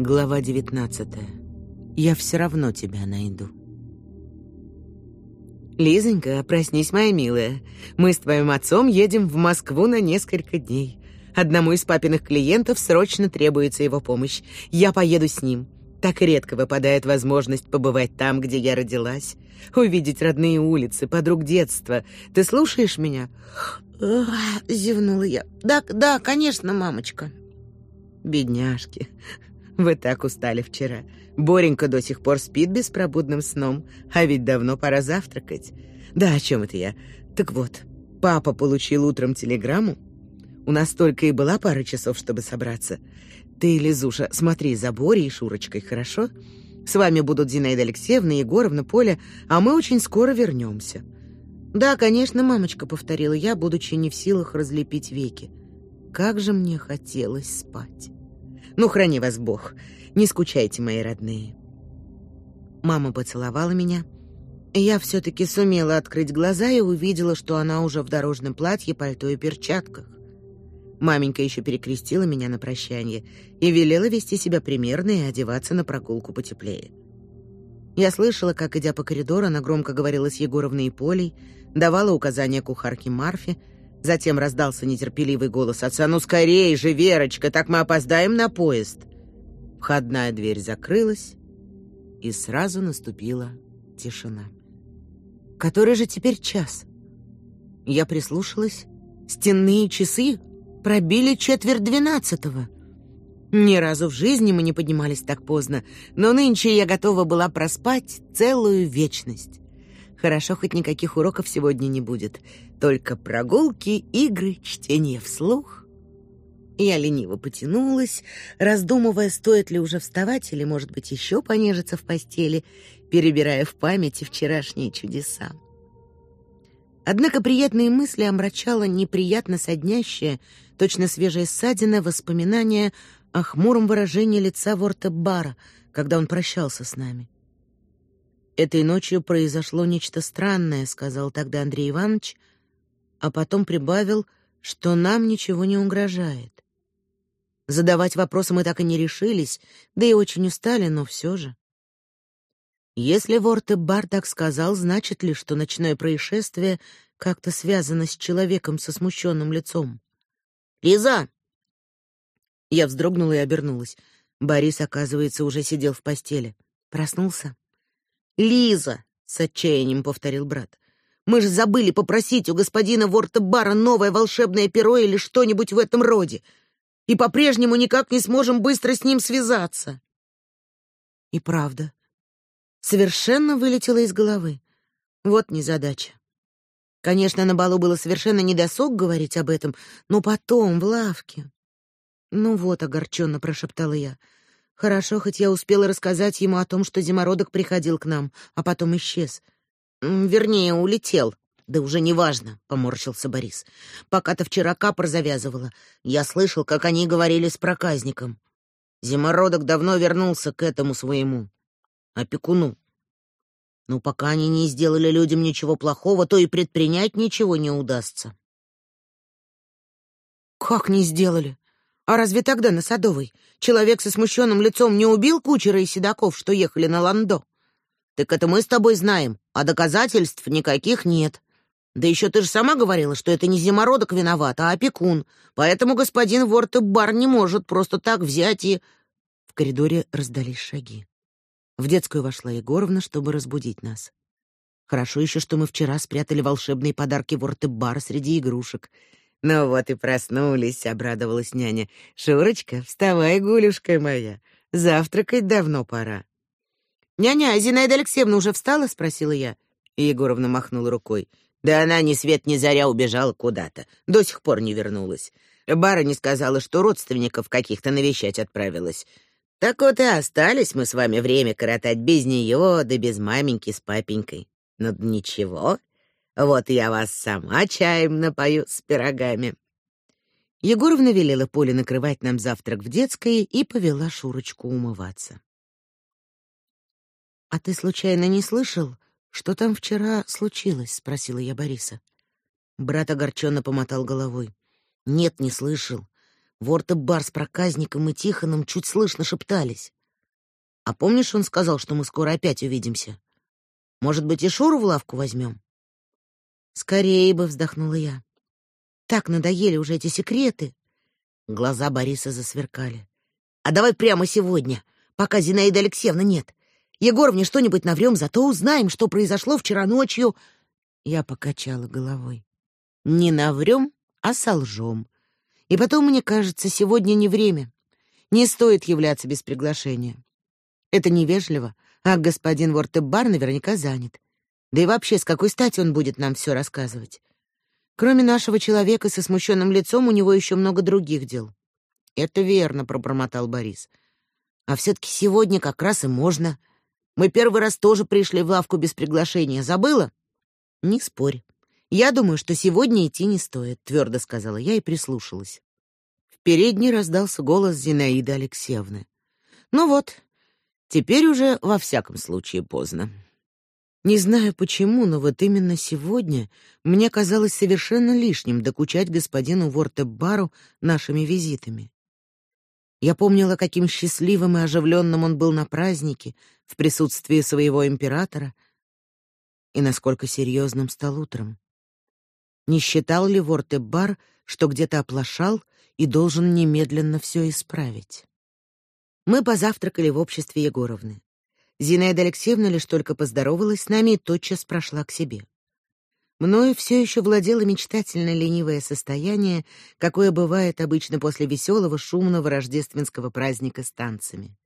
Глава 19. Я все равно тебя найду. Лизонька, проснись, моя милая. Мы с твоим отцом едем в Москву на несколько дней. Одному из папиных клиентов срочно требуется его помощь. Я поеду с ним. Так редко выпадает возможность побывать там, где я родилась, увидеть родные улицы, подруг детства. Ты слушаешь меня? зевнула я. Да, да, конечно, мамочка. Бедняжки. Вы так устали вчера. Боренька до сих пор спит беспробудным сном, а ведь давно пора завтракать. Да, о чем это я? Так вот, папа получил утром телеграмму. У нас только и была пара часов, чтобы собраться. Ты, Лизуша, смотри за Борей и Шурочкой, хорошо? С вами будут Зинаида Алексеевна, Егоровна, Поля, а мы очень скоро вернемся. Да, конечно, мамочка, повторила я, будучи не в силах разлепить веки. Как же мне хотелось спать. Ну, храни вас Бог. Не скучайте, мои родные. Мама поцеловала меня. Я все таки сумела открыть глаза и увидела, что она уже в дорожном платье, пальто и перчатках. Маменька еще перекрестила меня на прощание и велела вести себя примерно и одеваться на прогулку потеплее. Я слышала, как идя по коридору, она громко говорила с Егоровной и Полей, давала указания кухарке Марфе, Затем раздался нетерпеливый голос отца: "Ну скорее же, Верочка, так мы опоздаем на поезд". Входная дверь закрылась, и сразу наступила тишина. Который же теперь час? Я прислушалась. Стенные часы пробили четверть двенадцатого. Ни разу в жизни мы не поднимались так поздно, но нынче я готова была проспать целую вечность. Хорошо, хоть никаких уроков сегодня не будет. Только прогулки, игры, чтение вслух. Я лениво потянулась, раздумывая, стоит ли уже вставать или, может быть, еще понежиться в постели, перебирая в памяти вчерашние чудеса. Однако приятные мысли омрачало неприятно соднящее, точно свежая ссадина, воспоминание о хмуром выражении лица Ворта Бара, когда он прощался с нами. Этой ночью произошло нечто странное, сказал тогда Андрей Иванович, а потом прибавил, что нам ничего не угрожает. Задавать вопросы мы так и не решились, да и очень устали, но все же. Если Ворте Бар так сказал, значит ли, что ночное происшествие как-то связано с человеком со смущенным лицом? Лиза. Я вздрогнула и обернулась. Борис, оказывается, уже сидел в постели. Проснулся. Лиза, с отчаянием повторил брат. Мы же забыли попросить у господина Ворта Бара новое волшебное перо или что-нибудь в этом роде, и по-прежнему никак не сможем быстро с ним связаться. И правда, совершенно вылетело из головы. Вот незадача. Конечно, на балу было совершенно недосуг говорить об этом, но потом в лавке. Ну вот, огорченно прошептала я. Хорошо, хоть я успела рассказать ему о том, что зимородок приходил к нам, а потом исчез. Вернее, улетел. Да уже неважно, поморщился Борис. Пока-то вчера капор завязывала. Я слышал, как они говорили с проказником. Зимородок давно вернулся к этому своему опекуну. Но пока они не сделали людям ничего плохого, то и предпринять ничего не удастся. Как не сделали? А разве тогда на Садовой человек со смущенным лицом не убил кучера и седаков, что ехали на Ландо? Так это мы с тобой знаем, а доказательств никаких нет. Да еще ты же сама говорила, что это не зимородок виноват, а опекун. Поэтому господин Вортебар не может просто так взять и В коридоре раздались шаги. В детскую вошла Егоровна, чтобы разбудить нас. Хорошо еще, что мы вчера спрятали волшебные подарки Вортебара среди игрушек. «Ну вот и проснулись», — обрадовалась няня. «Шурочка, вставай, гулюшка моя. Завтракать давно пора». «Няня, а Зинаида Алексеевна уже встала?» — спросила я. Егоровна махнула рукой. «Да она ни свет ни заря убежала куда-то. До сих пор не вернулась. Барыня сказала, что родственников каких-то навещать отправилась. Так вот и остались мы с вами время коротать без нее, да без маменьки с папенькой. Но ничего, вот я вас сама чаем напою с пирогами. Егоровна велела Поле накрывать нам завтрак в детской и повела Шурочку умываться. А ты случайно не слышал, что там вчера случилось, спросила я Бориса. Брат огорченно помотал головой. Нет, не слышал. Ворта Бар с проказником и Тихоном чуть слышно шептались. А помнишь, он сказал, что мы скоро опять увидимся? Может быть, и Шуру в лавку возьмем? Скорее бы, вздохнула я. Так надоели уже эти секреты. Глаза Бориса засверкали. А давай прямо сегодня, пока Зинаида Алексеевна нет. Егоровне что-нибудь наврём, зато узнаем, что произошло вчера ночью. Я покачала головой. Не наврём, а солжём. И потом, мне кажется, сегодня не время. Не стоит являться без приглашения. Это невежливо, а господин Вортебар наверняка занят. Да и вообще, с какой стати он будет нам все рассказывать? Кроме нашего человека со смущенным лицом, у него еще много других дел. Это верно, пробормотал Борис. А все таки сегодня как раз и можно. Мы первый раз тоже пришли в лавку без приглашения. Забыла? Не спорь. Я думаю, что сегодня идти не стоит, твердо сказала я и прислушалась. В передней раздался голос Зинаиды Алексеевны. Ну вот, теперь уже во всяком случае поздно. Не знаю почему, но вот именно сегодня мне казалось совершенно лишним докучать господину Вортеббару нашими визитами. Я помнила, каким счастливым и оживленным он был на празднике в присутствии своего императора, и насколько серьезным стал утром. Не считал ли Вортебар, что где-то оплошал и должен немедленно все исправить? Мы позавтракали в обществе Егоровны. Зинаида Алексеевна лишь только поздоровалась с нами и тотчас прошла к себе. Мною все еще владело мечтательно ленивое состояние, какое бывает обычно после веселого, шумного рождественского праздника с танцами.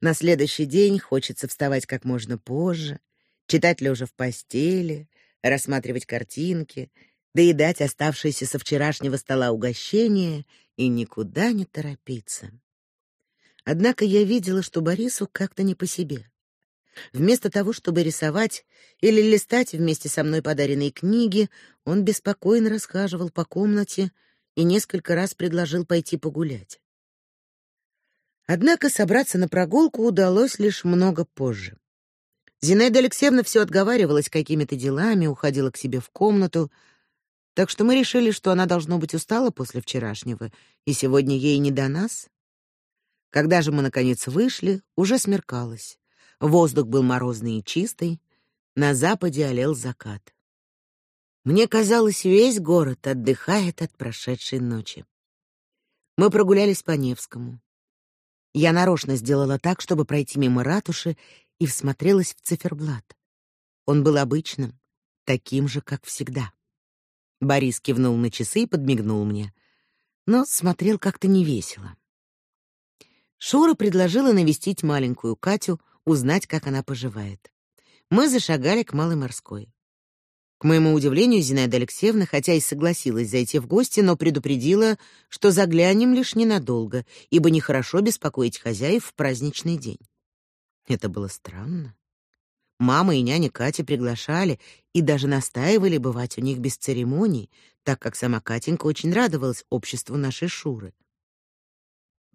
На следующий день хочется вставать как можно позже, читать лежа в постели, рассматривать картинки, доедать оставшиеся со вчерашнего стола угощения и никуда не торопиться. Однако я видела, что Борису как-то не по себе. Вместо того, чтобы рисовать или листать вместе со мной подаренные книги, он беспокойно расхаживал по комнате и несколько раз предложил пойти погулять. Однако собраться на прогулку удалось лишь много позже. Зинаида Алексеевна все отговаривалась какими-то делами, уходила к себе в комнату, так что мы решили, что она должно быть устала после вчерашнего, и сегодня ей не до нас. Когда же мы наконец вышли, уже смеркалось. Воздух был морозный и чистый, на западе олел закат. Мне казалось, весь город отдыхает от прошедшей ночи. Мы прогулялись по Невскому. Я нарочно сделала так, чтобы пройти мимо ратуши, и всмотрелась в циферблат. Он был обычным, таким же, как всегда. Борис кивнул на часы и подмигнул мне, но смотрел как-то невесело. Шура предложила навестить маленькую Катю, узнать, как она поживает. Мы зашагали к Малой морской. К моему удивлению, Зинаида Алексеевна, хотя и согласилась зайти в гости, но предупредила, что заглянем лишь ненадолго, ибо нехорошо беспокоить хозяев в праздничный день. Это было странно. Мама и няня Катя приглашали и даже настаивали бывать у них без церемоний, так как сама Катенька очень радовалась обществу нашей Шуры.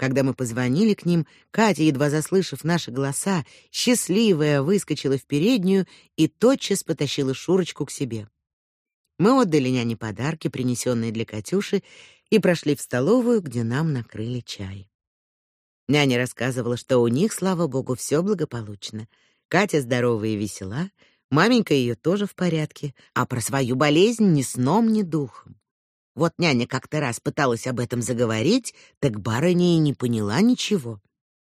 Когда мы позвонили к ним, Катя, едва заслышав наши голоса, счастливая, выскочила в переднюю и тотчас потащила Шурочку к себе. Мы отдали няне подарки, принесенные для Катюши, и прошли в столовую, где нам накрыли чай. Няня рассказывала, что у них, слава богу, все благополучно. Катя здорова и весела, маменька ее тоже в порядке, а про свою болезнь ни сном, ни духом. Вот няня как-то раз пыталась об этом заговорить, так барыня и не поняла ничего.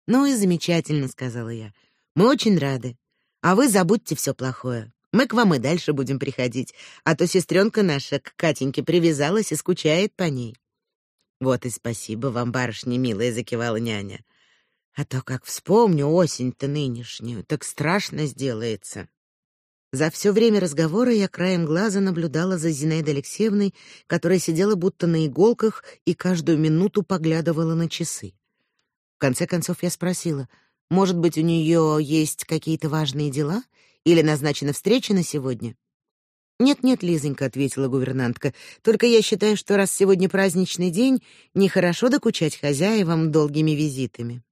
«Ну и замечательно», — сказала я. «Мы очень рады. А вы забудьте все плохое. Мы к вам и дальше будем приходить, а то сестренка наша к Катеньке привязалась и скучает по ней». «Вот и спасибо вам, барышня милая», — закивала няня. «А то, как вспомню осень-то нынешнюю, так страшно сделается». За все время разговора я краем глаза наблюдала за Зинаидой Алексеевной, которая сидела будто на иголках и каждую минуту поглядывала на часы. В конце концов я спросила: "Может быть, у нее есть какие-то важные дела или назначена встреча на сегодня?" "Нет-нет, Лизонька", ответила гувернантка. "Только я считаю, что раз сегодня праздничный день, нехорошо докучать хозяевам долгими визитами".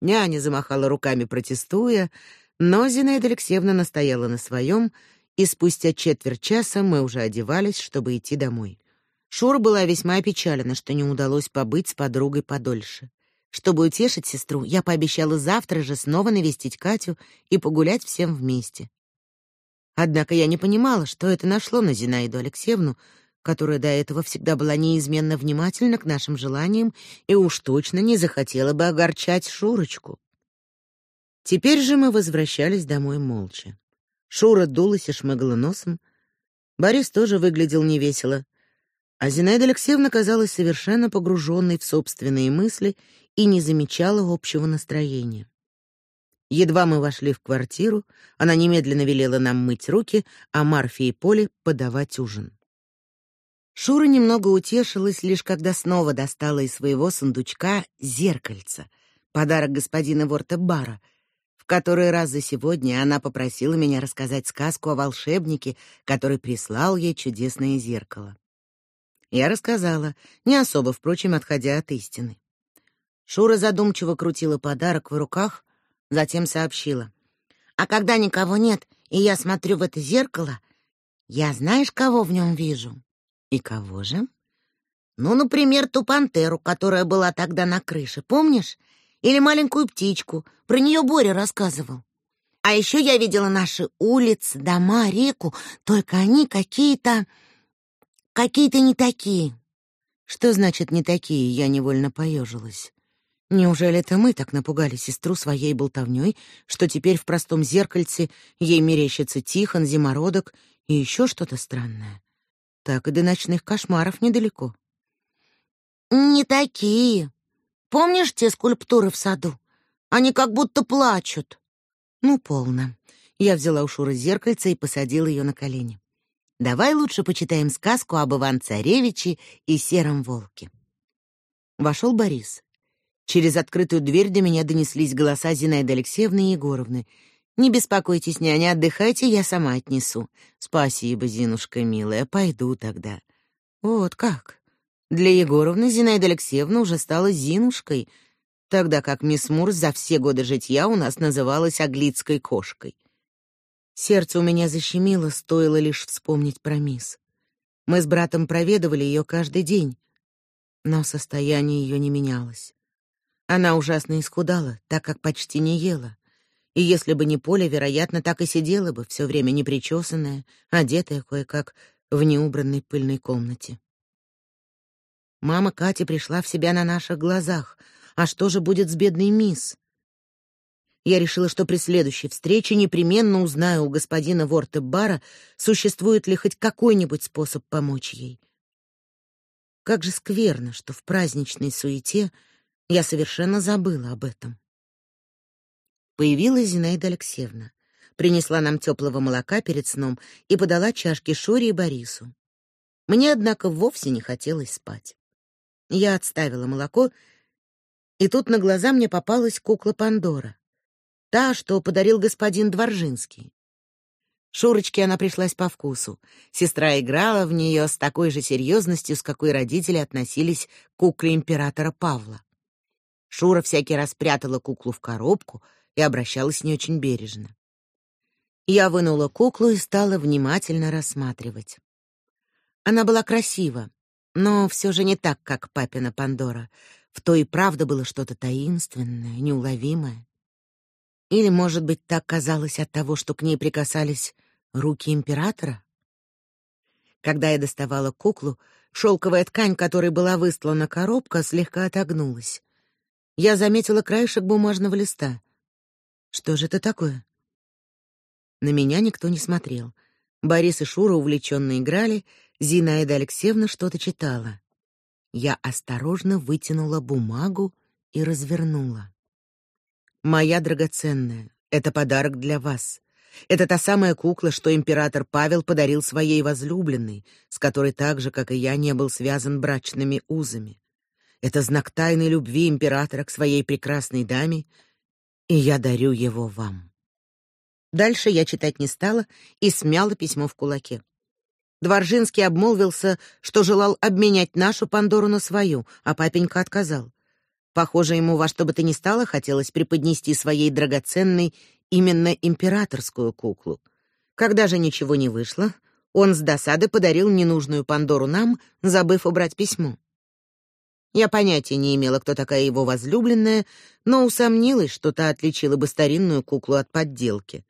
Няня замахала руками, протестуя, но Зинаида Алексеевна настояла на своем, и спустя четверть часа мы уже одевались, чтобы идти домой. Шура была весьма опечалена, что не удалось побыть с подругой подольше. Чтобы утешить сестру, я пообещала завтра же снова навестить Катю и погулять всем вместе. Однако я не понимала, что это нашло на Зинаиду Алексеевну, которая до этого всегда была неизменно внимательна к нашим желаниям и уж точно не захотела бы огорчать Шурочку. Теперь же мы возвращались домой молча. Шура дулась и шмыгала носом. Борис тоже выглядел невесело. А Зинаида Алексеевна казалась совершенно погруженной в собственные мысли и не замечала общего настроения. Едва мы вошли в квартиру, она немедленно велела нам мыть руки, а Марфе и Поле подавать ужин. Шура немного утешилась лишь когда снова достала из своего сундучка зеркальце, подарок господина Ворта-Бара. В который раз за сегодня она попросила меня рассказать сказку о волшебнике, который прислал ей чудесное зеркало. Я рассказала, не особо, впрочем, отходя от истины. Шура задумчиво крутила подарок в руках, затем сообщила: "А когда никого нет, и я смотрю в это зеркало, я знаешь, кого в нем вижу?" И кого же? Ну, например, ту пантеру, которая была тогда на крыше, помнишь? Или маленькую птичку, про нее Боря рассказывал. А еще я видела наши улицы, дома, реку, только они какие-то какие-то не такие. Что значит не такие? Я невольно поежилась. Неужели это мы так напугали сестру своей болтовней, что теперь в простом зеркальце ей мерещится Тихон, зимородок и еще что-то странное? Так и до ночных кошмаров недалеко. Не такие. Помнишь те скульптуры в саду? Они как будто плачут. Ну, полно. Я взяла у Шуры зеркальце и посадила ее на колени. Давай лучше почитаем сказку об Иван-царевиче и сером волке. Вошел Борис. Через открытую дверь до меня донеслись голоса Зинаиды Алексеевны и Егоровны. Не беспокойтесь, няня, отдыхайте, я сама отнесу. Спасибо, Зинушка милая, пойду тогда. Вот как. Для Егоровны Зинаида Алексеевна уже стала Зинушкой, тогда как мисс Мур за все годы житья у нас называлась Аглицкой кошкой. Сердце у меня защемило, стоило лишь вспомнить про мисс. Мы с братом проведывали ее каждый день, но состояние ее не менялось. Она ужасно исхудала, так как почти не ела. И если бы не Поля, вероятно, так и сидела бы все время непричесанная, одетая кое-как в неубранной пыльной комнате. Мама Кати пришла в себя на наших глазах. А что же будет с бедной мисс? Я решила, что при следующей встрече непременно узнаю у господина Ворте-Бара, существует ли хоть какой-нибудь способ помочь ей. Как же скверно, что в праздничной суете я совершенно забыла об этом. Появилась Зинаида Алексеевна, принесла нам теплого молока перед сном и подала чашки Шуре и Борису. Мне, однако, вовсе не хотелось спать. Я отставила молоко, и тут на глаза мне попалась кукла Пандора, та, что подарил господин Дворжинский. Шурочке она пришлась по вкусу. Сестра играла в нее с такой же серьезностью, с какой родители относились к кукле императора Павла. Шура всякий раз прятала куклу в коробку, и обращалась не очень бережно. Я вынула куклу и стала внимательно рассматривать. Она была красива, но все же не так, как папина Пандора. В той и правда было что-то таинственное, неуловимое. Или, может быть, так казалось от того, что к ней прикасались руки императора? Когда я доставала куклу, шелковая ткань, которой была выстлана коробка, слегка отогнулась. Я заметила краешек бумажного листа. Что же это такое? На меня никто не смотрел. Борис и Шура увлеченно играли, Зинаида Алексеевна что-то читала. Я осторожно вытянула бумагу и развернула. Моя драгоценная, это подарок для вас. Это та самая кукла, что император Павел подарил своей возлюбленной, с которой так же, как и я, не был связан брачными узами. Это знак тайной любви императора к своей прекрасной даме и я дарю его вам. Дальше я читать не стала и смяла письмо в кулаке. Дворжинский обмолвился, что желал обменять нашу Пандору на свою, а папенька отказал. Похоже, ему во что бы то ни стало хотелось преподнести своей драгоценной именно императорскую куклу. Когда же ничего не вышло, Он с досады подарил ненужную Пандору нам, забыв убрать письмо. Я понятия не имела, кто такая его возлюбленная, но усомнилась, что та отличила бы старинную куклу от подделки.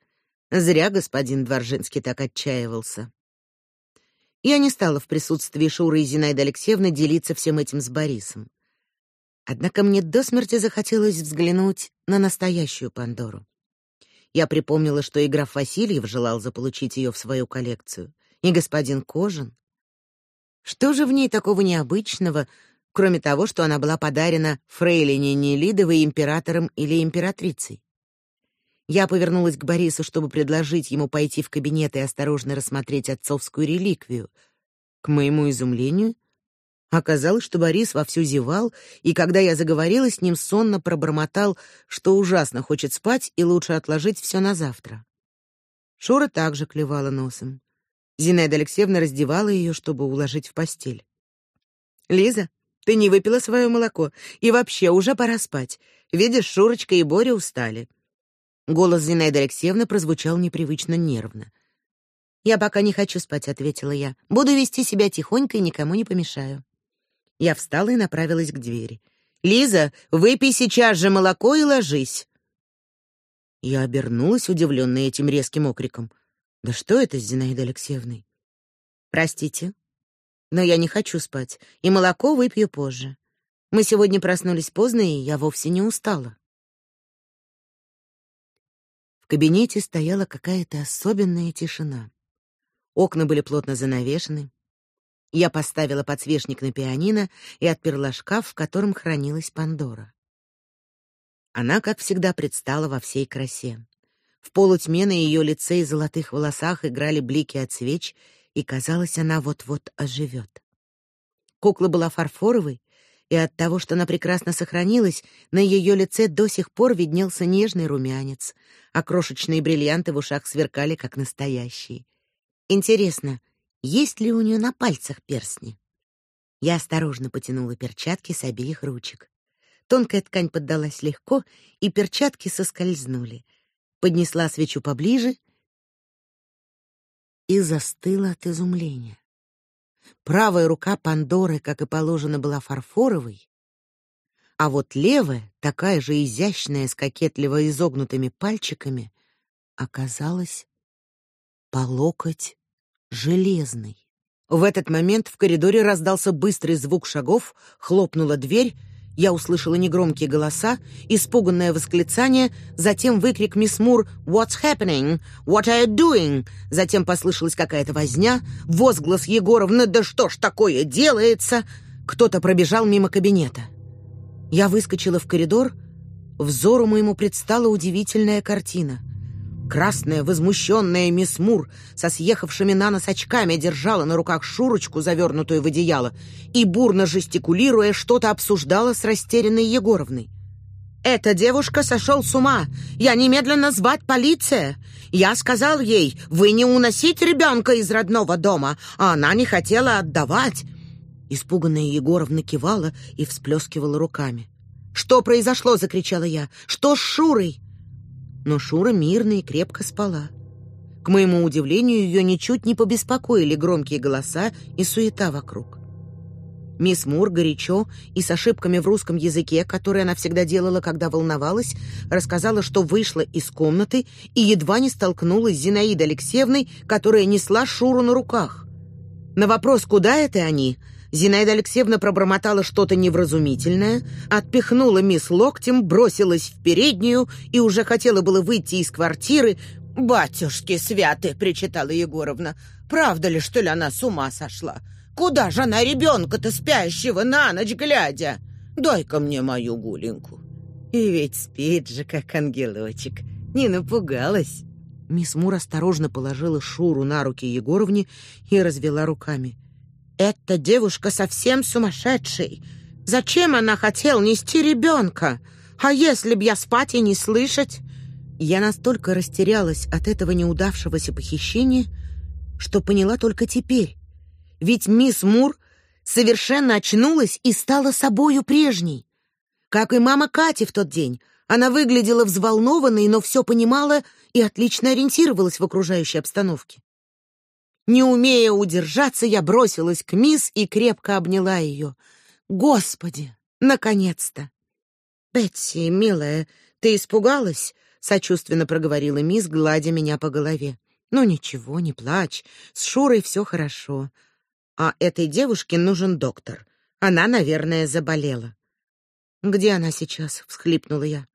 Зря господин Дворжинский так отчаивался. Я не стала в присутствии Шуры и Зинаиды Алексеевны делиться всем этим с Борисом. Однако мне до смерти захотелось взглянуть на настоящую Пандору. Я припомнила, что и граф Васильев желал заполучить ее в свою коллекцию, и господин Кожин. Что же в ней такого необычного, кроме того, что она была подарена фрейлине Нелидовой императором или императрицей? Я повернулась к Борису, чтобы предложить ему пойти в кабинет и осторожно рассмотреть отцовскую реликвию. К моему изумлению, оказалось, что Борис вовсю зевал, и когда я заговорила с ним, сонно пробормотал, что ужасно хочет спать и лучше отложить все на завтра. Шура также клевала носом. Зинаида Алексеевна раздевала ее, чтобы уложить в постель. Лиза, ты не выпила свое молоко, и вообще уже пора спать. Видишь, Шурочка и Боря устали. Голос Зинаиды Алексеевны прозвучал непривычно нервно. Я пока не хочу спать, ответила я. Буду вести себя тихонько и никому не помешаю. Я встала и направилась к двери. Лиза, выпей сейчас же молоко и ложись. Я обернулась, удивленная этим резким окриком. Да что это с Зинаидой Алексеевной? Простите, но я не хочу спать, и молоко выпью позже. Мы сегодня проснулись поздно, и я вовсе не устала. В кабинете стояла какая-то особенная тишина. Окна были плотно занавешены. Я поставила подсвечник на пианино и отперла шкаф, в котором хранилась Пандора. Она, как всегда, предстала во всей красе. В полутьме на ее лице и золотых волосах играли блики от свеч, и казалось, она вот-вот оживет. Кукла была фарфоровой, и от того, что она прекрасно сохранилась, на ее лице до сих пор виднелся нежный румянец, а крошечные бриллианты в ушах сверкали как настоящие. Интересно, есть ли у нее на пальцах перстни? Я осторожно потянула перчатки с обеих ручек. Тонкая ткань поддалась легко, и перчатки соскользнули. Поднесла свечу поближе и застыла от изумления. Правая рука Пандоры, как и положено, была фарфоровой, а вот левая, такая же изящная, с кокетливо изогнутыми пальчиками, оказалась по локоть железной. В этот момент в коридоре раздался быстрый звук шагов, хлопнула дверь, я услышала негромкие голоса, испуганное восклицание, затем выкрик мисс Мур «What's happening? What are you doing?» Затем послышалась какая-то возня, возглас Егоровны «Да что ж такое делается?» Кто-то пробежал мимо кабинета. Я выскочила в коридор, взору моему предстала удивительная картина — Красная, возмущенная мисс Мур со съехавшими на нос очками держала на руках Шурочку, завернутую в одеяло, и, бурно жестикулируя, что-то обсуждала с растерянной Егоровной. «Эта девушка сошел с ума! Я немедленно звать полиция! Я сказал ей, вы не уносите ребенка из родного дома, а она не хотела отдавать!» Испуганная Егоровна кивала и всплескивала руками. «Что произошло?» — закричала я. «Что с Шурой?» Но Шура мирно и крепко спала. К моему удивлению, ее ничуть не побеспокоили громкие голоса и суета вокруг. Мисс Мур горячо и с ошибками в русском языке, которые она всегда делала, когда волновалась, рассказала, что вышла из комнаты и едва не столкнулась с Зинаидой Алексеевной, которая несла Шуру на руках. На вопрос, куда это они, Зинаида Алексеевна пробормотала что-то невразумительное, отпихнула мисс локтем, бросилась в переднюю и уже хотела было выйти из квартиры. «Батюшки святы!» — причитала Егоровна. «Правда ли, что ли, она с ума сошла? Куда же она ребенка-то спящего на ночь глядя? Дай-ка мне мою гуленьку». И ведь спит же, как ангелочек. Не напугалась. Мисс Мур осторожно положила Шуру на руки Егоровне и развела руками. Эта девушка совсем сумасшедшая. Зачем она хотел нести ребенка? А если б я спать и не слышать? Я настолько растерялась от этого неудавшегося похищения, что поняла только теперь. Ведь мисс Мур совершенно очнулась и стала собою прежней. Как и мама Кати в тот день. Она выглядела взволнованной, но все понимала и отлично ориентировалась в окружающей обстановке. Не умея удержаться, я бросилась к мисс и крепко обняла ее. Господи, наконец-то. Бетси, милая, ты испугалась? сочувственно проговорила мисс, гладя меня по голове. Ну ничего, не плачь. С Шурой все хорошо. А этой девушке нужен доктор. Она, наверное, заболела. Где она сейчас? всхлипнула я.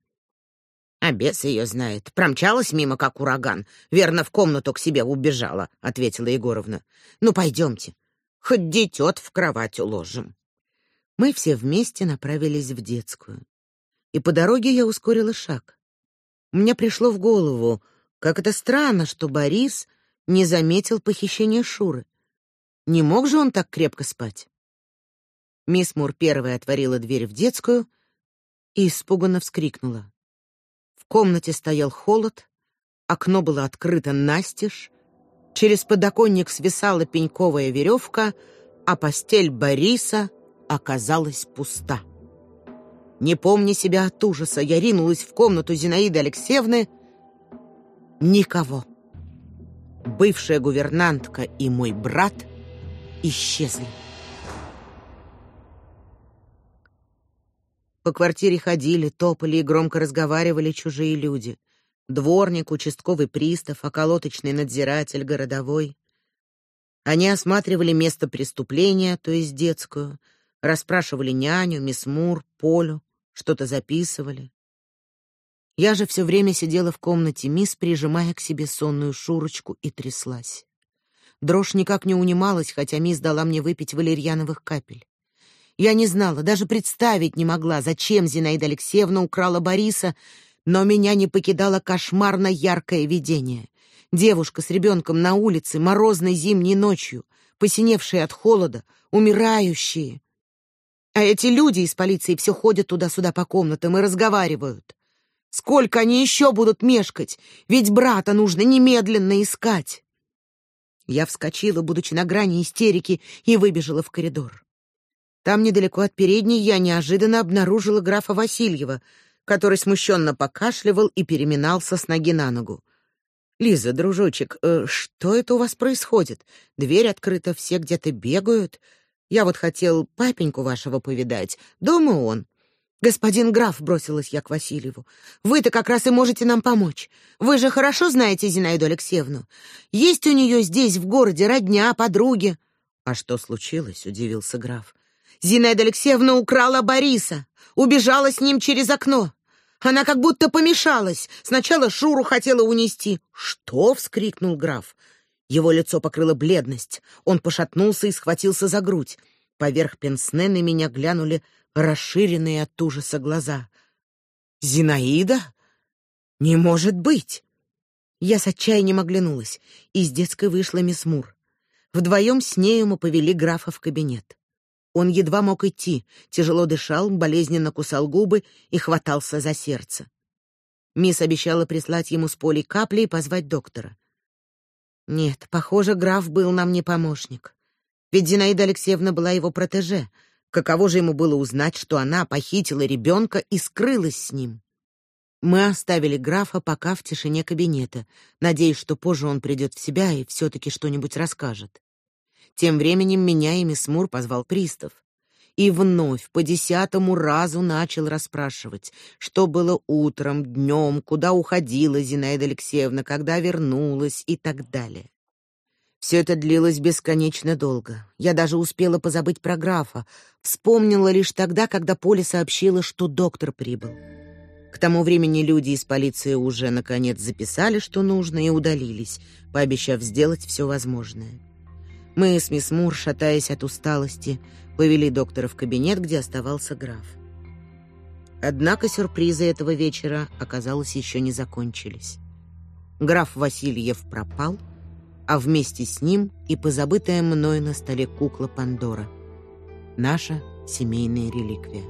А бес ее знает. Промчалась мимо, как ураган. Верно, в комнату к себе убежала, ответила Егоровна. Ну, пойдемте. Хоть детет в кровать уложим. Мы все вместе направились в детскую. И по дороге я ускорила шаг. Мне пришло в голову, как это странно, что Борис не заметил похищения Шуры. Не мог же он так крепко спать? Мисс Мур первая отворила дверь в детскую и испуганно вскрикнула комнате стоял холод, окно было открыто настежь, через подоконник свисала пеньковая веревка, а постель Бориса оказалась пуста. Не помня себя от ужаса, я ринулась в комнату Зинаиды Алексеевны. Никого. Бывшая гувернантка и мой брат исчезли. По квартире ходили, топали и громко разговаривали чужие люди. Дворник, участковый пристав, околоточный надзиратель, городовой. Они осматривали место преступления, то есть детскую, расспрашивали няню, мисс Мур, Полю, что-то записывали. Я же все время сидела в комнате мисс, прижимая к себе сонную Шурочку и тряслась. Дрожь никак не унималась, хотя мисс дала мне выпить валерьяновых капель. Я не знала, даже представить не могла, зачем Зинаида Алексеевна украла Бориса, но меня не покидало кошмарно яркое видение. Девушка с ребенком на улице морозной зимней ночью, посиневшие от холода, умирающие. А эти люди из полиции все ходят туда-сюда по комнатам и разговаривают. Сколько они еще будут мешкать? Ведь брата нужно немедленно искать. Я вскочила, будучи на грани истерики, и выбежала в коридор. Там, недалеко от передней, я неожиданно обнаружила графа Васильева, который смущенно покашливал и переминался с ноги на ногу. Лиза, дружочек, э, что это у вас происходит? Дверь открыта, все где-то бегают. Я вот хотел папеньку вашего повидать. Дома он. Господин граф, бросилась я к Васильеву. Вы-то как раз и можете нам помочь. Вы же хорошо знаете Зинаиду Алексеевну. Есть у нее здесь в городе родня, подруги. А что случилось? удивился граф. Зинаида Алексеевна украла Бориса, убежала с ним через окно. Она как будто помешалась. Сначала Шуру хотела унести. Что? вскрикнул граф. Его лицо покрыло бледность. Он пошатнулся и схватился за грудь. Поверх пенсне на меня глянули расширенные от ужаса глаза. Зинаида? Не может быть. Я с отчаянием оглянулась. Из детской вышла мисс Мур. Вдвоем с нею мы повели графа в кабинет. Он едва мог идти, тяжело дышал, болезненно кусал губы и хватался за сердце. Мисс обещала прислать ему с полей капли и позвать доктора. Нет, похоже, граф был нам не помощник. Ведь Зинаида Алексеевна была его протеже. Каково же ему было узнать, что она похитила ребенка и скрылась с ним? Мы оставили графа пока в тишине кабинета, надеясь, что позже он придет в себя и все таки что-нибудь расскажет. Тем временем меня и мисс позвал пристав. И вновь по десятому разу начал расспрашивать, что было утром, днем, куда уходила Зинаида Алексеевна, когда вернулась и так далее. Все это длилось бесконечно долго. Я даже успела позабыть про графа, вспомнила лишь тогда, когда Поля сообщила, что доктор прибыл. К тому времени люди из полиции уже наконец записали, что нужно, и удалились, пообещав сделать все возможное. Мы с мисс Мур, шатаясь от усталости, повели доктора в кабинет, где оставался граф. Однако сюрпризы этого вечера, оказалось, еще не закончились. Граф Васильев пропал, а вместе с ним и позабытая мной на столе кукла Пандора. Наша семейная реликвия.